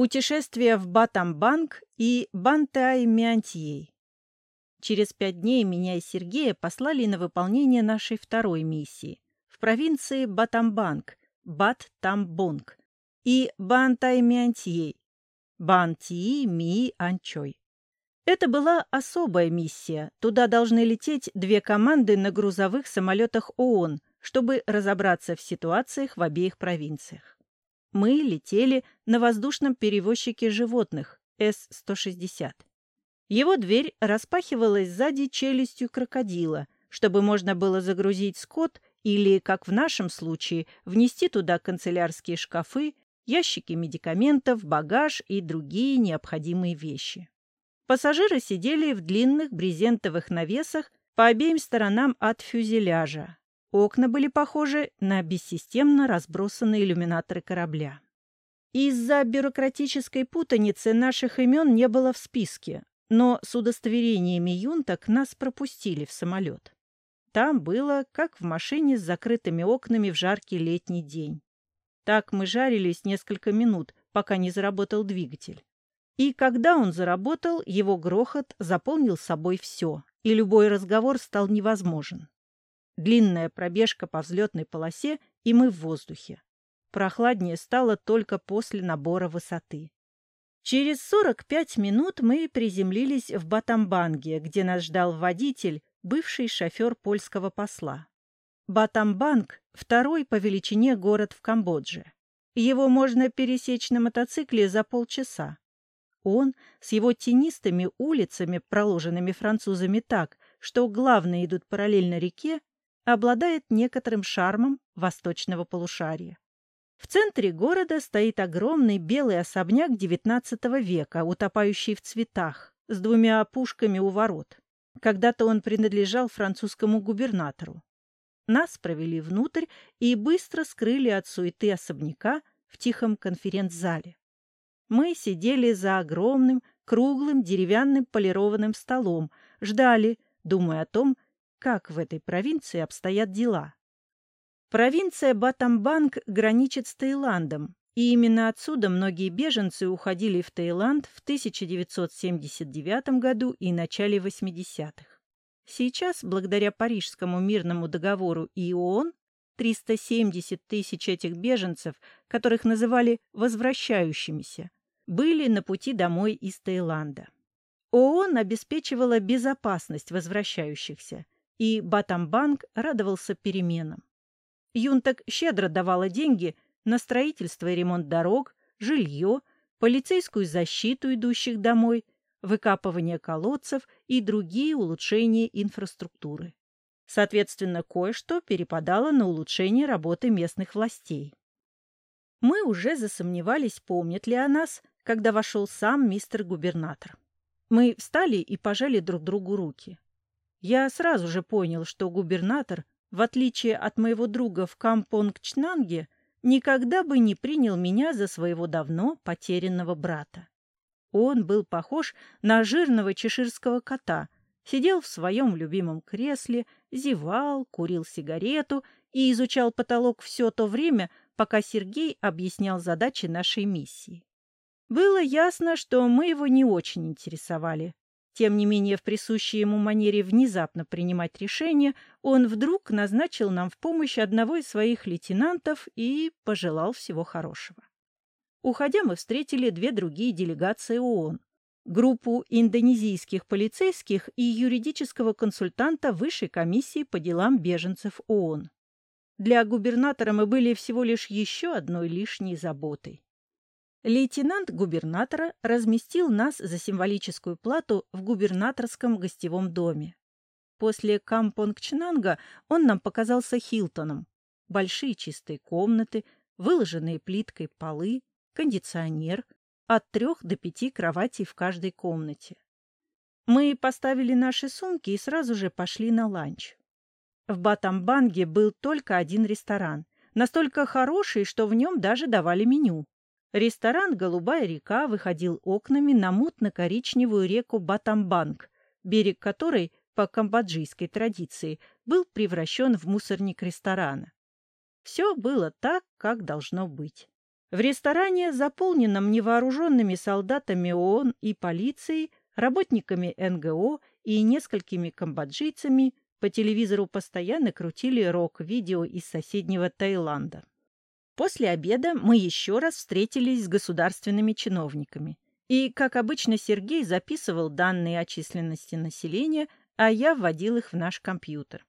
Путешествие в Батамбанг и Бантай-Миантьей. Через пять дней меня и Сергея послали на выполнение нашей второй миссии в провинции Батамбанг, Бат-Тамбонг и Бантай-Миантьей, Банти-Ми-Анчой. Это была особая миссия. Туда должны лететь две команды на грузовых самолетах ООН, чтобы разобраться в ситуациях в обеих провинциях. Мы летели на воздушном перевозчике животных С-160. Его дверь распахивалась сзади челюстью крокодила, чтобы можно было загрузить скот или, как в нашем случае, внести туда канцелярские шкафы, ящики медикаментов, багаж и другие необходимые вещи. Пассажиры сидели в длинных брезентовых навесах по обеим сторонам от фюзеляжа. Окна были похожи на бессистемно разбросанные иллюминаторы корабля. Из-за бюрократической путаницы наших имен не было в списке, но с удостоверениями юнток нас пропустили в самолет. Там было, как в машине с закрытыми окнами в жаркий летний день. Так мы жарились несколько минут, пока не заработал двигатель. И когда он заработал, его грохот заполнил собой все, и любой разговор стал невозможен. Длинная пробежка по взлетной полосе, и мы в воздухе. Прохладнее стало только после набора высоты. Через 45 минут мы приземлились в Батамбанге, где нас ждал водитель, бывший шофер польского посла. Батамбанг – второй по величине город в Камбодже. Его можно пересечь на мотоцикле за полчаса. Он с его тенистыми улицами, проложенными французами так, что главные идут параллельно реке, обладает некоторым шармом восточного полушария. В центре города стоит огромный белый особняк XIX века, утопающий в цветах, с двумя опушками у ворот. Когда-то он принадлежал французскому губернатору. Нас провели внутрь и быстро скрыли от суеты особняка в тихом конференц-зале. Мы сидели за огромным, круглым деревянным полированным столом, ждали, думая о том, как в этой провинции обстоят дела. Провинция Батамбанг граничит с Таиландом, и именно отсюда многие беженцы уходили в Таиланд в 1979 году и начале 80-х. Сейчас, благодаря Парижскому мирному договору и ООН, 370 тысяч этих беженцев, которых называли «возвращающимися», были на пути домой из Таиланда. ООН обеспечивала безопасность возвращающихся, и Батамбанк радовался переменам. Юнтак щедро давала деньги на строительство и ремонт дорог, жилье, полицейскую защиту идущих домой, выкапывание колодцев и другие улучшения инфраструктуры. Соответственно, кое-что перепадало на улучшение работы местных властей. Мы уже засомневались, помнит ли о нас, когда вошел сам мистер губернатор. Мы встали и пожали друг другу руки. Я сразу же понял, что губернатор, в отличие от моего друга в Кампонг-Чнанге, никогда бы не принял меня за своего давно потерянного брата. Он был похож на жирного чеширского кота, сидел в своем любимом кресле, зевал, курил сигарету и изучал потолок все то время, пока Сергей объяснял задачи нашей миссии. Было ясно, что мы его не очень интересовали. Тем не менее, в присущей ему манере внезапно принимать решения, он вдруг назначил нам в помощь одного из своих лейтенантов и пожелал всего хорошего. Уходя, мы встретили две другие делегации ООН. Группу индонезийских полицейских и юридического консультанта Высшей комиссии по делам беженцев ООН. Для губернатора мы были всего лишь еще одной лишней заботой. Лейтенант губернатора разместил нас за символическую плату в губернаторском гостевом доме. После Кампонгчнанга он нам показался Хилтоном. Большие чистые комнаты, выложенные плиткой полы, кондиционер, от трех до пяти кроватей в каждой комнате. Мы поставили наши сумки и сразу же пошли на ланч. В Батамбанге был только один ресторан, настолько хороший, что в нем даже давали меню. Ресторан «Голубая река» выходил окнами на мутно-коричневую реку Батамбанг, берег которой, по камбоджийской традиции, был превращен в мусорник ресторана. Все было так, как должно быть. В ресторане, заполненном невооруженными солдатами ООН и полицией, работниками НГО и несколькими камбоджийцами, по телевизору постоянно крутили рок-видео из соседнего Таиланда. После обеда мы еще раз встретились с государственными чиновниками. И, как обычно, Сергей записывал данные о численности населения, а я вводил их в наш компьютер.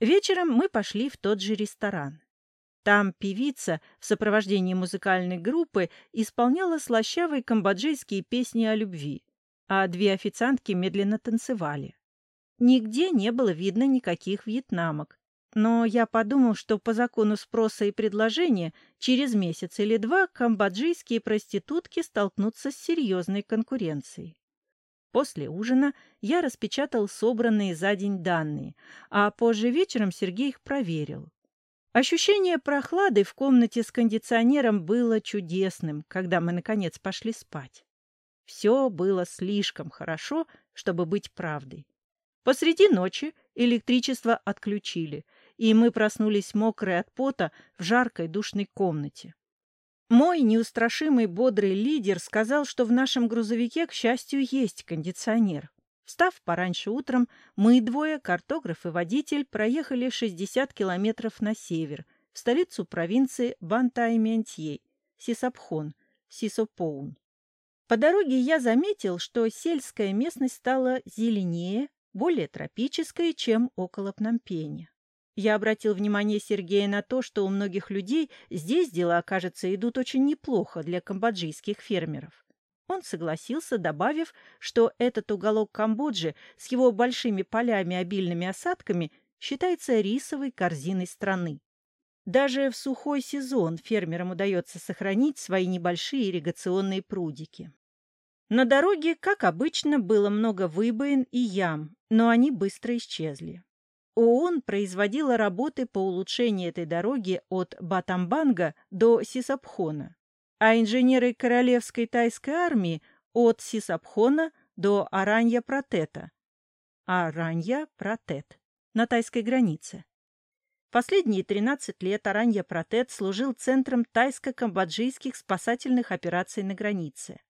Вечером мы пошли в тот же ресторан. Там певица в сопровождении музыкальной группы исполняла слащавые камбоджийские песни о любви, а две официантки медленно танцевали. Нигде не было видно никаких вьетнамок, но я подумал, что по закону спроса и предложения через месяц или два камбоджийские проститутки столкнутся с серьезной конкуренцией. После ужина я распечатал собранные за день данные, а позже вечером Сергей их проверил. Ощущение прохлады в комнате с кондиционером было чудесным, когда мы, наконец, пошли спать. Все было слишком хорошо, чтобы быть правдой. Посреди ночи электричество отключили, и мы проснулись мокрые от пота в жаркой душной комнате. Мой неустрашимый бодрый лидер сказал, что в нашем грузовике, к счастью, есть кондиционер. Встав пораньше утром, мы двое, картограф и водитель, проехали 60 километров на север, в столицу провинции Бантай-Ментье, Сисапхон, Сисопоун. По дороге я заметил, что сельская местность стала зеленее, более тропической, чем около Пномпеня. Я обратил внимание Сергея на то, что у многих людей здесь дела, кажется, идут очень неплохо для камбоджийских фермеров. Он согласился, добавив, что этот уголок Камбоджи с его большими полями обильными осадками считается рисовой корзиной страны. Даже в сухой сезон фермерам удается сохранить свои небольшие ирригационные прудики. На дороге, как обычно, было много выбоин и ям, но они быстро исчезли. ООН производила работы по улучшению этой дороги от Батамбанга до Сисапхона а инженеры Королевской тайской армии от Сисапхона до Аранья-Протета. Аранья-Протет на тайской границе. Последние 13 лет Аранья-Протет служил центром тайско-камбоджийских спасательных операций на границе.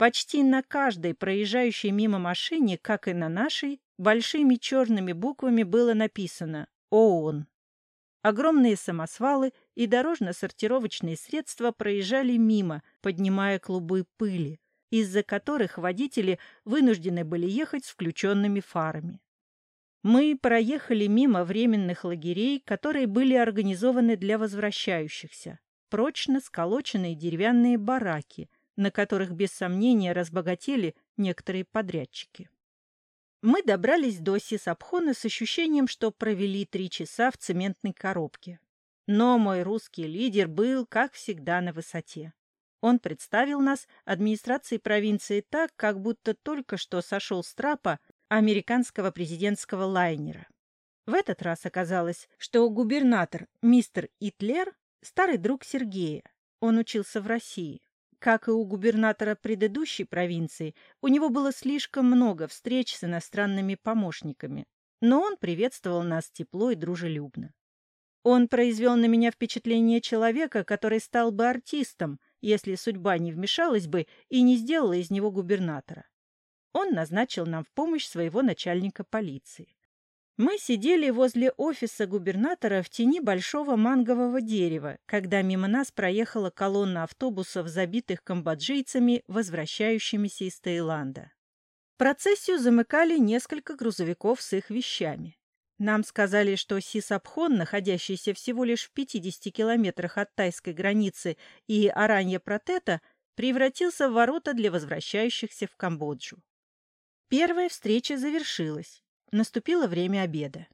Почти на каждой проезжающей мимо машине, как и на нашей, большими черными буквами было написано «ООН». Огромные самосвалы и дорожно-сортировочные средства проезжали мимо, поднимая клубы пыли, из-за которых водители вынуждены были ехать с включенными фарами. Мы проехали мимо временных лагерей, которые были организованы для возвращающихся, прочно сколоченные деревянные бараки, на которых без сомнения разбогатели некоторые подрядчики. Мы добрались до Сисапхона с ощущением, что провели три часа в цементной коробке. Но мой русский лидер был, как всегда, на высоте. Он представил нас администрации провинции так, как будто только что сошел с трапа американского президентского лайнера. В этот раз оказалось, что губернатор мистер Итлер – старый друг Сергея. Он учился в России. Как и у губернатора предыдущей провинции, у него было слишком много встреч с иностранными помощниками, но он приветствовал нас тепло и дружелюбно. Он произвел на меня впечатление человека, который стал бы артистом, если судьба не вмешалась бы и не сделала из него губернатора. Он назначил нам в помощь своего начальника полиции. Мы сидели возле офиса губернатора в тени большого мангового дерева, когда мимо нас проехала колонна автобусов, забитых камбоджийцами, возвращающимися из Таиланда. Процессию замыкали несколько грузовиков с их вещами. Нам сказали, что Сисапхон, находящийся всего лишь в 50 километрах от тайской границы, и Аранья-Протета превратился в ворота для возвращающихся в Камбоджу. Первая встреча завершилась. Наступило время обеда.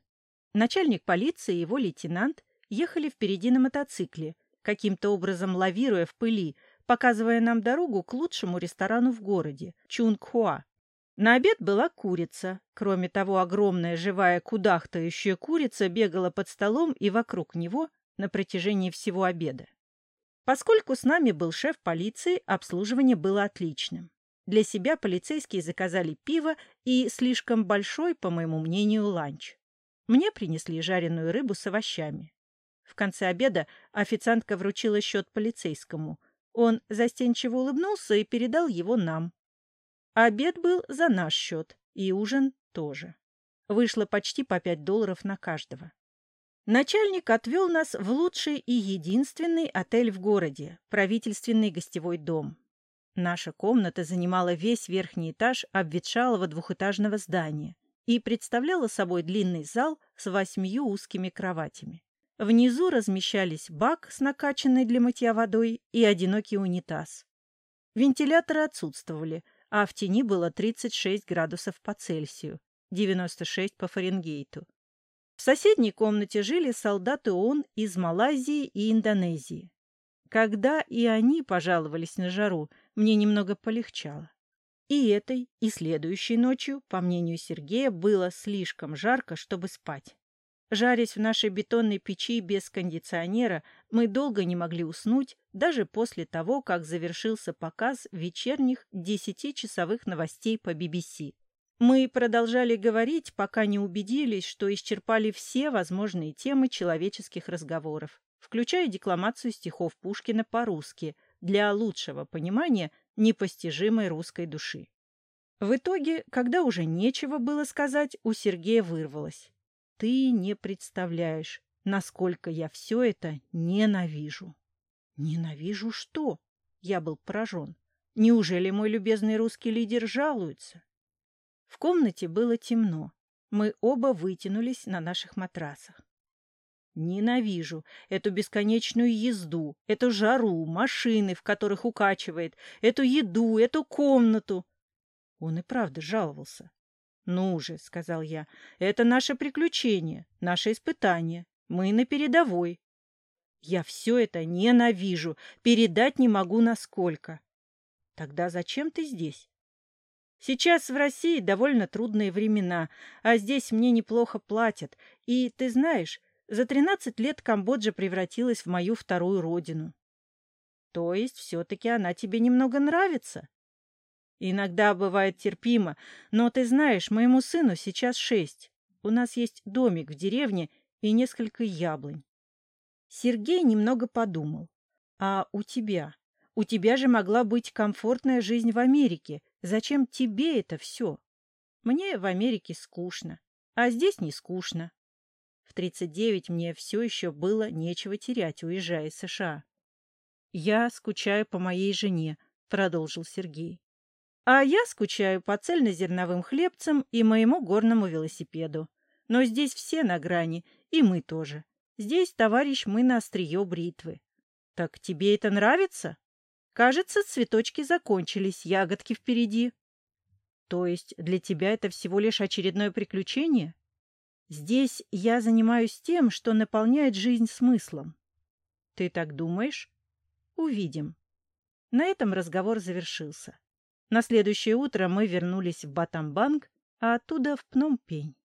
Начальник полиции и его лейтенант ехали впереди на мотоцикле, каким-то образом лавируя в пыли, показывая нам дорогу к лучшему ресторану в городе – Чунгхуа. На обед была курица. Кроме того, огромная живая кудахтающая курица бегала под столом и вокруг него на протяжении всего обеда. Поскольку с нами был шеф полиции, обслуживание было отличным. Для себя полицейские заказали пиво и слишком большой, по моему мнению, ланч. Мне принесли жареную рыбу с овощами. В конце обеда официантка вручила счет полицейскому. Он застенчиво улыбнулся и передал его нам. Обед был за наш счет, и ужин тоже. Вышло почти по пять долларов на каждого. Начальник отвел нас в лучший и единственный отель в городе – правительственный гостевой дом. Наша комната занимала весь верхний этаж обветшалого двухэтажного здания и представляла собой длинный зал с восьмью узкими кроватями. Внизу размещались бак с накачанной для мытья водой и одинокий унитаз. Вентиляторы отсутствовали, а в тени было 36 градусов по Цельсию, 96 по Фаренгейту. В соседней комнате жили солдаты ООН из Малайзии и Индонезии. Когда и они пожаловались на жару, мне немного полегчало. И этой, и следующей ночью, по мнению Сергея, было слишком жарко, чтобы спать. Жарясь в нашей бетонной печи без кондиционера, мы долго не могли уснуть, даже после того, как завершился показ вечерних десятичасовых новостей по BBC. Мы продолжали говорить, пока не убедились, что исчерпали все возможные темы человеческих разговоров, включая декламацию стихов Пушкина по-русски, для лучшего понимания непостижимой русской души. В итоге, когда уже нечего было сказать, у Сергея вырвалось. «Ты не представляешь, насколько я все это ненавижу». «Ненавижу что?» Я был поражен. «Неужели мой любезный русский лидер жалуется?» В комнате было темно. Мы оба вытянулись на наших матрасах. Ненавижу эту бесконечную езду, эту жару, машины, в которых укачивает, эту еду, эту комнату. Он и правда жаловался. «Ну же», — сказал я, — «это наше приключение, наше испытание. Мы на передовой». «Я все это ненавижу, передать не могу насколько». «Тогда зачем ты здесь?» Сейчас в России довольно трудные времена, а здесь мне неплохо платят. И, ты знаешь, за 13 лет Камбоджа превратилась в мою вторую родину. То есть все-таки она тебе немного нравится? Иногда бывает терпимо, но ты знаешь, моему сыну сейчас шесть. У нас есть домик в деревне и несколько яблонь. Сергей немного подумал. А у тебя? У тебя же могла быть комфортная жизнь в Америке, Зачем тебе это все? Мне в Америке скучно, а здесь не скучно. В 39 мне все еще было нечего терять, уезжая из США. «Я скучаю по моей жене», — продолжил Сергей. «А я скучаю по цельнозерновым хлебцам и моему горному велосипеду. Но здесь все на грани, и мы тоже. Здесь, товарищ, мы на острие бритвы. Так тебе это нравится?» Кажется, цветочки закончились, ягодки впереди. То есть для тебя это всего лишь очередное приключение? Здесь я занимаюсь тем, что наполняет жизнь смыслом. Ты так думаешь? Увидим. На этом разговор завершился. На следующее утро мы вернулись в Батамбанг, а оттуда в Пномпень.